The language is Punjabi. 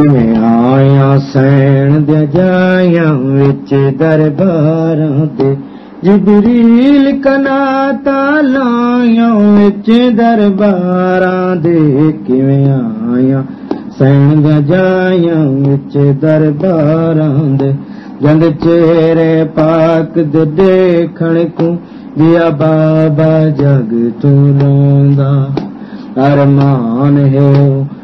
ਕਿਵੇਂ ਆਇਆ ਸੈਣ ਦੇ ਜਾਇਆਂ ਵਿੱਚ ਦਰਬਾਰਾਂ ਦੇ ਜਿਬਰੀਲ ਕਨਾਤਾ ਲਾਇਆਂ ਵਿੱਚ ਦਰਬਾਰਾਂ ਦੇ, ਕਿਵੇਂ ਆਇਆ ਸੈਣ ਦੇ ਜਾਇਆਂ ਵਿੱਚ ਦਰਬਾਰਾਂ ਦੇ। ਜੰਦ ਚਿਹਰੇ ਪਾਕ ਦੇ ਦੇਖਣ ਕੋ ਗਿਆ ਬਾਬਾ ਜਗ ਤੂੰ ਲੋਂਦਾ ਅਰਮਾਨ ਹੈ